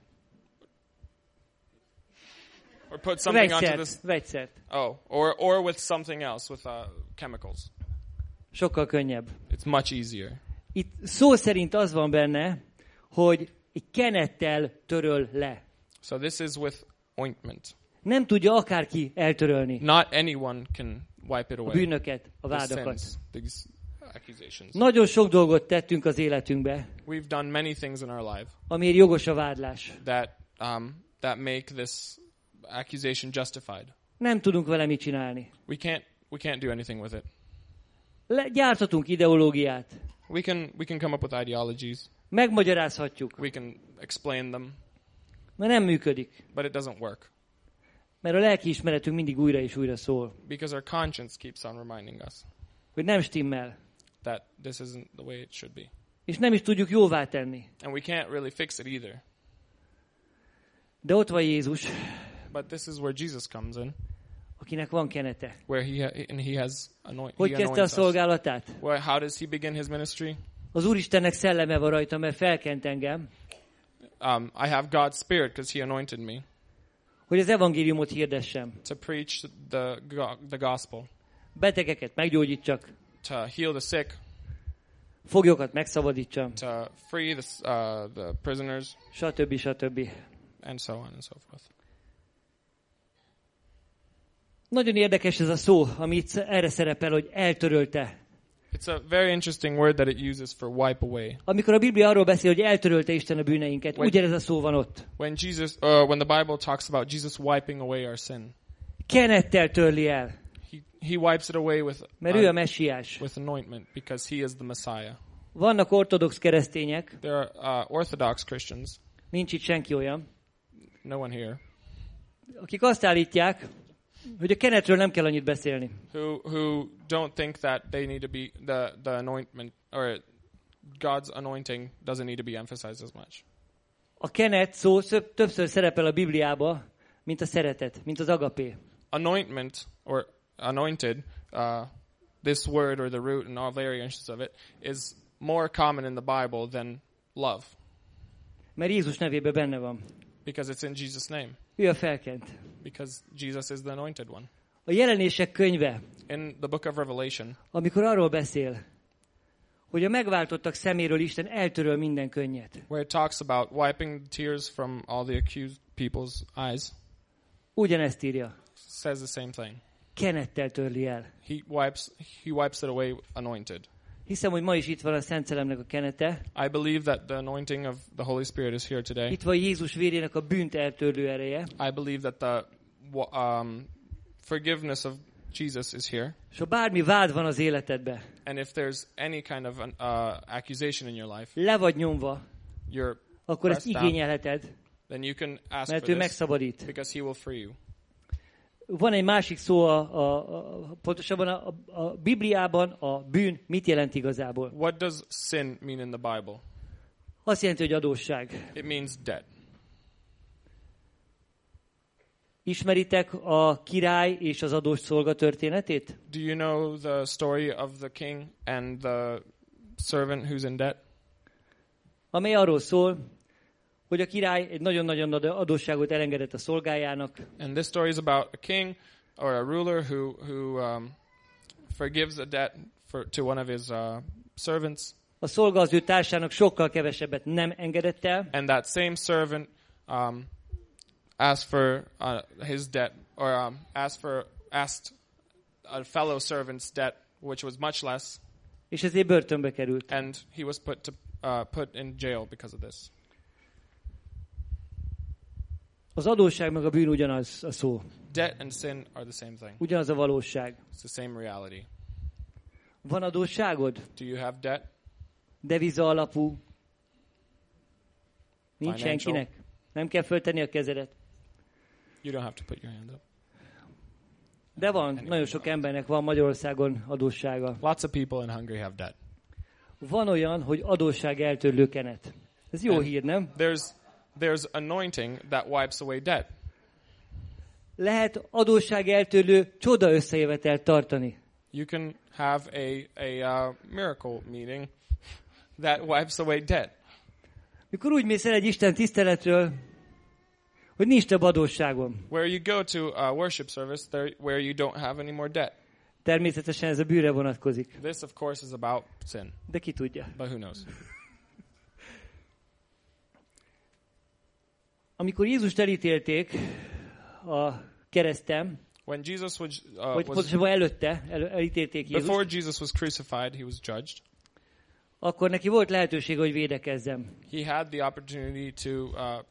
Or put something onto Vegyszert, this? vegyszert. Oh, or or with something else with uh, chemicals. Sokkal könnyebb. It's much easier. Itt szó szerint az van benne, hogy egy kenettel töröl le. So this is with ointment. Nem tudja akárki eltörölni Not anyone can wipe it a away. bűnöket, a The vádakat. sins, these accusations. Nagyon sok dolgot tettünk az életünkbe, We've done many things in our life amiért jogos a vádlás. that um, that make this accusation justified. Nem tudunk vele mit csinálni. We can't we can't do anything with it. Le, gyártatunk ideológiát. We can we can come up with ideologies. Megmagyarázhatjuk, We can explain them, mert nem működik. but it doesn't work Mert a lelkiismeretünk mindig újra és újra szól, because our conscience keeps on reminding us hogy nem stimmel. that this isn't the way it should be. És nem is tudjuk jóvá tenni. And we can't really fix it either. De ott van Jézus, But this is where Jesus comes in, akinek van kenete. where he ha- and he has anoint. Hogy he kezdte a anoints us. szolgálatát? Well, how does he begin his ministry? Az Úristennek szelleme van rajta, mert felkent engem, Um, I have God's Spirit because He anointed me hogy az evangéliumot hirdessem. to preach the go- the gospel, Betegeket meggyógyítsak, to heal the sick, foglyokat megszabadítsam, to free the s- uh, the prisoners, stb. stb. and so on and so forth. Nagyon érdekes ez a szó, ami itt erre szerepel, hogy eltörölte. It's a very interesting word that it uses for wipe away. Amikor a Biblia arról beszél, hogy eltörölte Isten a bűneinket, Vagy- ugyanez a szó van ott. When Jesus, uh, when the Bible talks about Jesus wiping away our sin, Kenettel törli el, He He wipes it away with mert ő a messiás. with anointment because He is the Messiah. Vannak ortodox keresztények, There are uh, Orthodox Christians, nincs itt senki olyan, no one here, akik azt állítják, hogy a kenetről nem kell annyit beszélni. who who don't think that they need to be the the anointment or God's anointing doesn't need to be emphasized as much. A kenet szó többször szerepel a Bibliába, mint a szeretet, mint az agapé. Anointment or anointed, uh, this word or the root and all variations of it is more common in the Bible than love Mert Jézus nevében benne van. because it's in Jesus' name Ő a felkent. Because Jesus is the anointed one. A jelenések könyve, In the book of Revelation, amikor arról beszél, hogy a megváltottak szeméről Isten eltöröl minden könnyet. where it talks about wiping the tears from all the accused people's eyes, Ugyanezt írja. says the same thing. Kenettel törli el. He wipes he wipes it away anointed. Hiszem, hogy ma is itt van a Szent Szellemnek a kenete. I believe that the anointing of the Holy Spirit is here today. Itt van Jézus vérének a bűnt eltörlő ereje. I believe that the um, forgiveness of Jesus is here. És ha bármi vád van az életedbe, And if there's any kind of an, uh, accusation in your life, le vagy nyomva, you're, akkor ezt down. igényelheted, then you can ask mert for ő this megszabadít. because he will free you. Van egy másik szó, a, a, a, pontosabban a, a, Bibliában a bűn mit jelent igazából? What does sin mean in the Bible? Azt jelenti, hogy adósság. It means debt. Ismeritek a király és az adós szolga történetét? Do you know the story of the king and the servant who's in debt? Amely arról szól, hogy a király egy nagyon-nagyon nagy adósságot elengedett a szolgájának, And this story is about a king or a ruler who who um, forgives a debt for, to one of his uh, servants, a szolga az ő társának sokkal kevesebbet nem engedett el, and that same servant um, asked for uh, his debt or um, asked for asked a fellow servant's debt, which was much less, és ezért börtönbe került. and he was put to uh, put in jail because of this. Az adósság meg a bűn ugyanaz a szó, Debt and sin are the same thing. ugyanaz a valóság. It's the same reality. Van adósságod? Do you have debt? Deviza alapú? Nincs Financial. senkinek? Nem kell föltenni a kezedet? You don't have to put your hand up. De van, nagyon sok embernek van Magyarországon adóssága. Lots of people in Hungary have debt. Van olyan, hogy adósság eltörlő kenet. Ez jó And- hír, nem? There's there's anointing that wipes away debt. Lehet adósság eltörlő csoda összejövetelt tartani. You can have a a uh, miracle meeting [LAUGHS] that wipes away debt. Mikor úgy mész el egy Isten tiszteletről, hogy nincs több adósságom. Where you go to a worship service there, where you don't have any more debt. Természetesen ez a bűre vonatkozik. This, of course, is about sin, De ki tudja. but who knows? [LAUGHS] Amikor Jézust elítélték a keresztem, When Jesus was, uh, vagy was pontosabban előtte el, elítélték before Jézust, Jesus was crucified, he was judged. akkor neki volt lehetőség, hogy védekezzem. He had the opportunity to uh,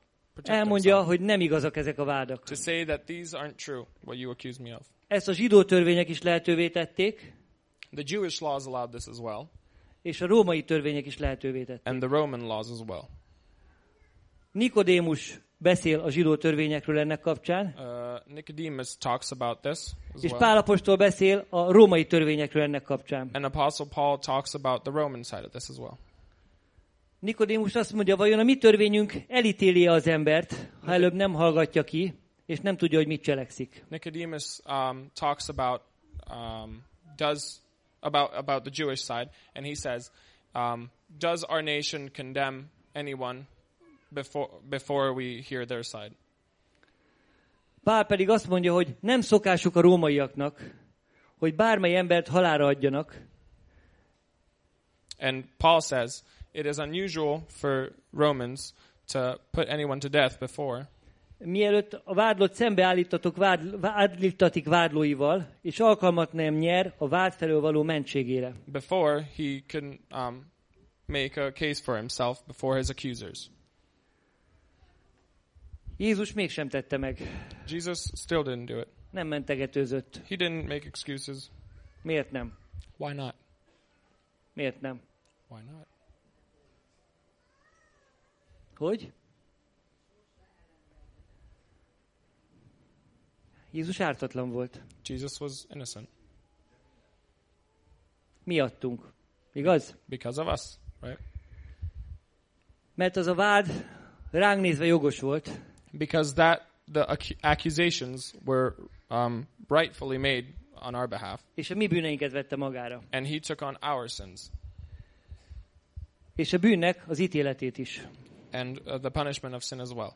Elmondja, himself, hogy nem igazak ezek a vádak. to say that these aren't true, what you accuse me of. Ezt a zsidó törvények is lehetővé tették, The Jewish laws allowed this as well, és a római törvények is lehetővé tették. and the Roman laws as well. Nikodémus beszél a zsidó törvényekről ennek kapcsán, Uh, Nicodemus talks about this as és well. Pálapostól beszél a római törvényekről ennek kapcsán. And Apostle Paul talks about the Roman side of this as well. Nikodémus azt mondja, vajon a mi törvényünk elítéli az embert, ha előbb nem hallgatja ki, és nem tudja, hogy mit cselekszik. Nicodemus um, talks about um, does about about the Jewish side, and he says, um, "Does our nation condemn anyone before before we hear their side?" Pál pedig azt mondja, hogy nem szokásuk a rómaiaknak, hogy bármely embert halára adjanak, And Paul says it is unusual for Romans to put anyone to death before mielőtt a vádlott szembeállítatok vád, állítatik vádlóival, és alkalmat nem nyer a vád felől való mentségére. before he can um, make a case for himself before his accusers. Jézus mégsem tette meg. Jesus still didn't do it. Nem mentegetőzött. He didn't make excuses. Miért nem? Why not? Miért nem? Why not? Hogy? Jézus ártatlan volt. Jesus was innocent Miattunk. Igaz? because of us, right? Mert az a vád ránk nézve jogos volt, Because that the ac- accusations were um, rightfully made on our behalf, és a mi bűneinket vette magára. and he took on our sins És a bűnnek az ítéletét is. and uh, the punishment of sin as well.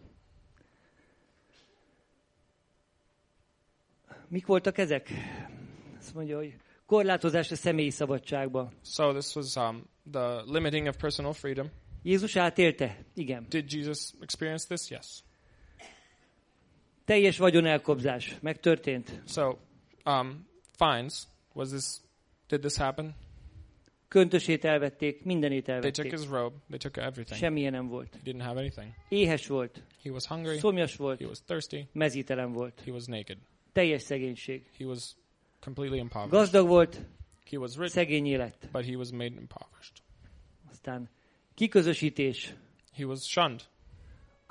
Mik voltak ezek? Azt mondja, hogy korlátozás a személyi szabadságba. So this was um, the limiting of personal freedom. Jézus átélte? Igen. Did Jesus experience this? Yes. Teljes vagyonelkobzás. Megtörtént. So, um, fines. Was this? Did this happen? Köntösét elvették, mindenét They took elvették. his robe. They took everything. Semmilyen nem volt. He didn't have anything. Éhes volt, He was hungry. szomjas He volt, was thirsty. mezítelen volt. He was naked. Teljes szegénység. He was completely impoverished. Gazdag volt, He was rich, szegényé lett. but he was made impoverished. Aztán kiközösítés, He was shunned.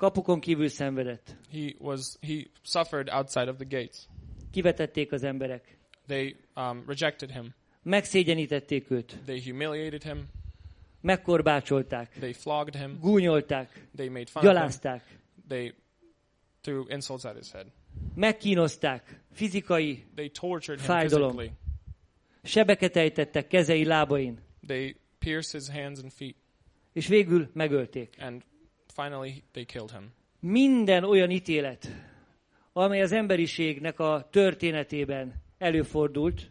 Kapukon kívül szenvedett. He was he suffered outside of the gates. Kivetették az emberek. They um, rejected him. Megszégyenítették őt. They humiliated him. Megkorbácsolták. They flogged him. Gúnyolták. They made fun of him. Gyalázták. They threw insults at his head. Megkínozták. Fizikai They tortured him Fájdalom. physically. sebeket ejtettek kezei, lábain. They pierced his hands and feet, És végül megölték. and finally they killed him. Minden olyan ítélet, amely az emberiségnek a történetében előfordult,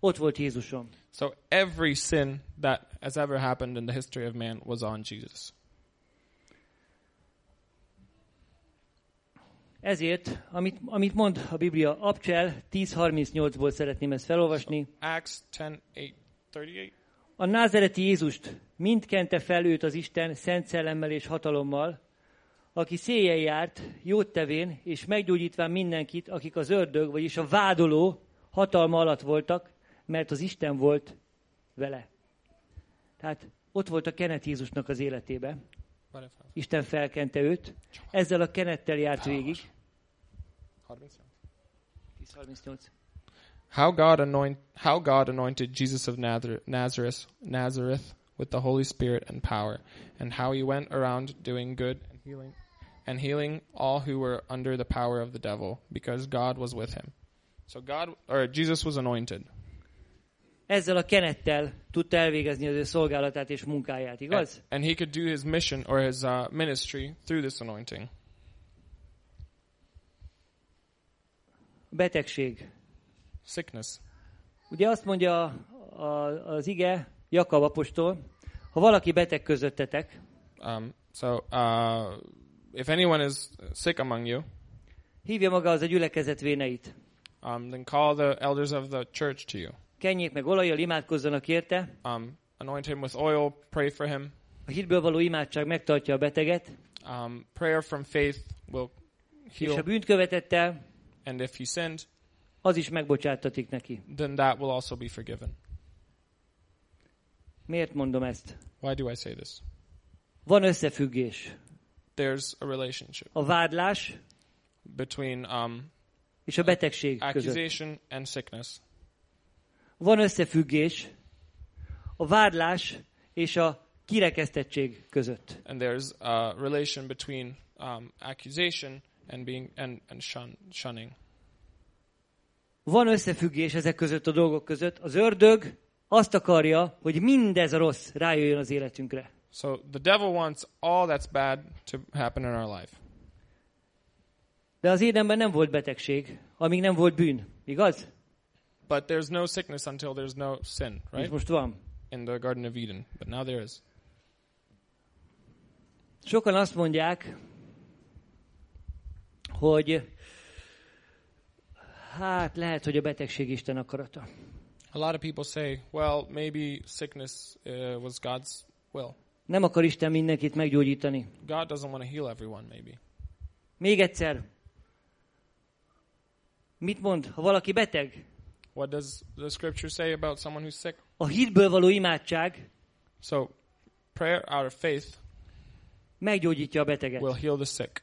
ott volt Jézuson. So every sin that has ever happened in the history of man was on Jesus. Ezért, amit, amit mond a Biblia, Abcsel 10.38-ból szeretném ezt felolvasni. Acts 10, 38. A názereti Jézust mind kente fel őt az Isten szent szellemmel és hatalommal, aki széjjel járt, jót tevén, és meggyógyítván mindenkit, akik az ördög, vagyis a vádoló hatalma alatt voltak, mert az Isten volt vele. Tehát ott volt a kenet Jézusnak az életébe. Isten felkente őt, ezzel a kenettel járt végig. 10.38. How God anoint how God anointed Jesus of Nazareth Nazareth with the Holy Spirit and power, and how he went around doing good and healing and healing all who were under the power of the devil, because God was with him. So God or Jesus was anointed. Ezzel a kenettel tudta elvégezni az ő szolgálatát és munkáját, And, igaz? and he could do his mission or his uh, ministry through this anointing. Betegség. Sickness. Ugye azt mondja a, a, az ige, Jakab apostol, ha valaki beteg közöttetek, Um, so uh, if anyone is sick among you, hívja maga az a gyülekezet véneit. um, then call the elders of the church to you. Kenjék meg olajjal, imádkozzanak érte. Um, anoint him with oil, pray for him. A hitből való imádság megtartja a beteget, Um, prayer from faith will és ha heal, bűnt követett el, and if he sinned, az is megbocsátatik neki. then that will also be forgiven. Miért mondom ezt? Why do I say this? Van összefüggés. There's a relationship A vádlás between um, és a betegség között. accusation and sickness. Van összefüggés a vádlás és a kirekesztettség között. and there's a relation between um, accusation and being and, and shun, shunning. Van összefüggés ezek között a dolgok között. Az ördög azt akarja, hogy mindez a rossz rájöjjön az életünkre. So the devil wants all that's bad to happen in our life. De az édenben nem volt betegség, amíg nem volt bűn. Igaz? But there's no sickness until there's no sin, És right? most van. In the Garden of Eden. But now there is. Sokan azt mondják, hogy hát lehet, hogy a betegség Isten akarata. A lot of people say, well, maybe sickness uh, was God's will. Nem akar Isten mindenkit meggyógyítani. God doesn't want to heal everyone, maybe. Még egyszer. Mit mond, ha valaki beteg? What does the scripture say about someone who's sick? A hitből való imádság So, prayer out of faith meggyógyítja a beteget. will heal the sick.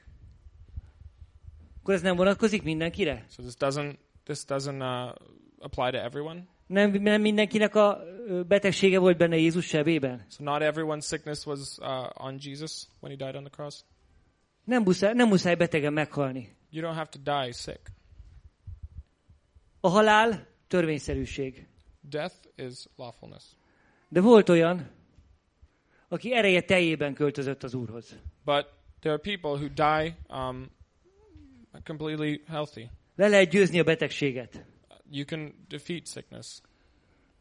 Akkor ez nem vonatkozik mindenkire? So this doesn't this doesn't uh, apply to everyone. Nem, nem mindenkinek a betegsége volt benne Jézus sebében? So not everyone's sickness was uh, on Jesus when he died on the cross. Nem muszáj, nem muszáj betegen meghalni. You don't have to die sick. A halál törvényszerűség. Death is lawfulness. De volt olyan, aki ereje teljében költözött az Úrhoz. But there are people who die um, completely healthy. Le lehet győzni a betegséget. You can defeat sickness.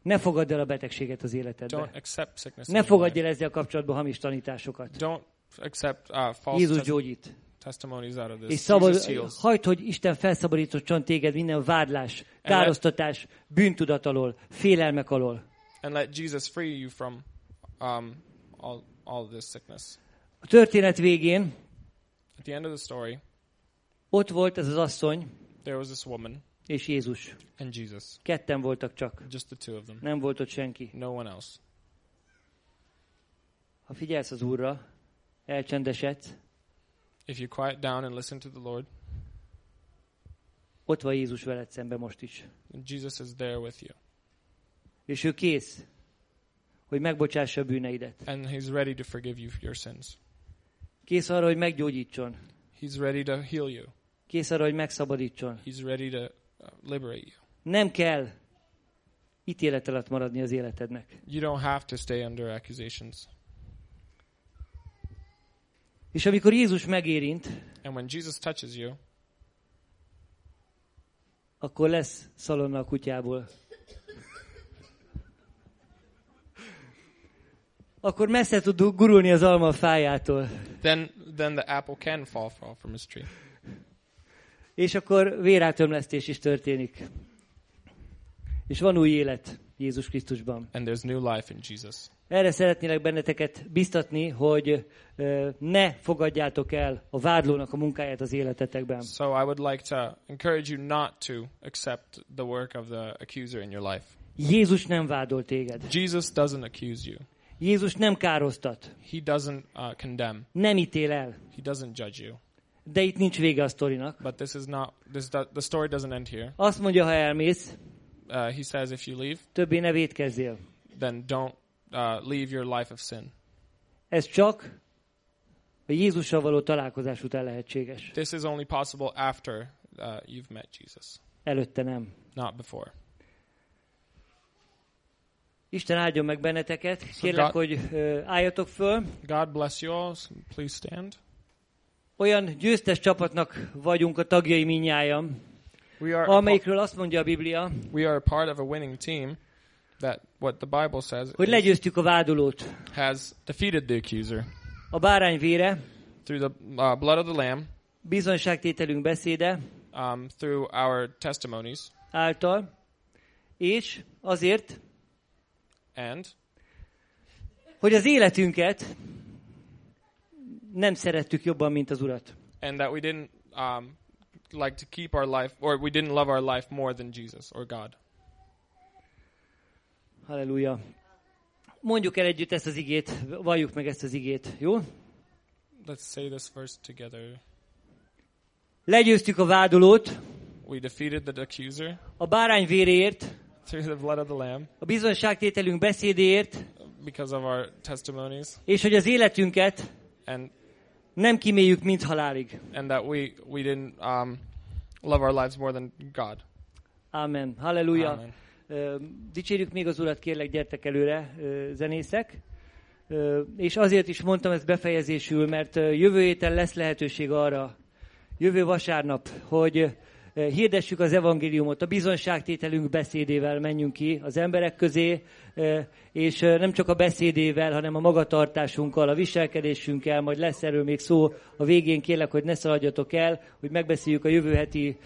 Ne fogadd el a betegséget az életedbe. Don't accept sickness. Ne fogadj el ezzel kapcsolatban hamis tanításokat. Don't accept uh, false Jézus gyógyít. testimonies out of És this. szabad, Jesus heals. hagyd, hogy Isten felszabadítson téged minden vádlás, károsztatás, bűntudat alól, félelmek alól. And let Jesus free you from um, all, all this sickness. A történet végén At the end of the story, ott volt ez az asszony, there was this woman, és Jézus. and Jesus. Ketten voltak csak. Just the two of them. Nem volt ott senki. No one else. Ha figyelsz az Úrra, elcsendesedsz, If you quiet down and listen to the Lord, ott van Jézus veled szembe most is. Jesus is there with you. És ő kész, hogy megbocsássa a bűneidet. And he's ready to forgive you your sins. Kész arra, hogy meggyógyítson. He's ready to heal you. Kész arra, hogy megszabadítson. He's ready to uh, liberate you. Nem kell ítélet alatt maradni az életednek. You don't have to stay under accusations. És amikor Jézus megérint, And when Jesus touches you, akkor lesz szalonna a kutyából. Akkor messze tud gurulni az alma a fájától. then then the apple can fall, fall from his tree. És akkor vérátömlesztés is történik. És van új élet Jézus Krisztusban. And there's new life in Jesus. Erre szeretnélek benneteket biztatni, hogy ne fogadjátok el a vádlónak a munkáját az életetekben. So I would like to encourage you not to accept the work of the accuser in your life. Jézus nem vádol téged. Jesus doesn't accuse you. Jézus nem károztat. He doesn't uh, condemn. Nem ítél el. He doesn't judge you. De itt nincs vége a sztorinak. But this is not this the story doesn't end here. Azt mondja, ha elmész, Uh, he says if you leave, többé ne védkezzél. then don't uh, leave your life of sin. Ez csak a Jézussal való találkozás után lehetséges. This is only possible after uh, you've met Jesus, Előtte nem. not before. Isten áldjon meg benneteket. Kérlek, God- hogy álljatok föl. God bless you all. Please stand. Olyan győztes csapatnak vagyunk a tagjai pa- amelyikről azt mondja a Biblia, we are a part of a winning team that what the Bible says hogy legyőztük a vádolót. has defeated the accuser A bárány vére, through the uh, blood of the lamb, bizonyságtételünk beszéde um, through our testimonies, által, és azért, and hogy az életünket nem szerettük jobban, mint az Urat. and that we didn't um, like to keep our life, or we didn't love our life more than Jesus or God. Halleluja. Mondjuk el együtt ezt az igét, valljuk meg ezt az igét, jó? Let's say this verse together. Legyőztük a vádolót, We defeated the accuser a bárány véréért, through the blood of the lamb a bizonyságtételünk beszédéért, because of our testimonies, és hogy az életünket and nem kiméljük, mint halálig. and that we we didn't um, love our lives more than God. Amen. Halleluja. Amen. Ö, Dicsérjük még az Urat, kérlek, gyertek előre, ö, zenészek. Ö, És azért is mondtam ezt befejezésül, mert jövő héten lesz lehetőség arra, jövő vasárnap, hogy hirdessük az evangéliumot, a bizonyságtételünk beszédével menjünk ki az emberek közé, és nem csak a beszédével, hanem a magatartásunkkal, a viselkedésünkkel, majd lesz erről még szó a végén, kérlek, hogy ne szaladjatok el, hogy megbeszéljük a jövő heti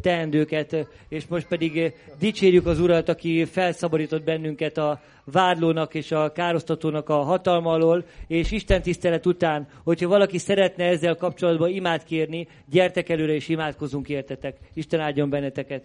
teendőket, és most pedig dicsérjük az Urat, aki felszabadított bennünket a vádlónak és a károsztatónak a hatalma alól, és Isten tisztelet után, hogyha valaki szeretne ezzel kapcsolatban imát kérni, gyertek előre és imádkozunk értetek. Isten áldjon benneteket.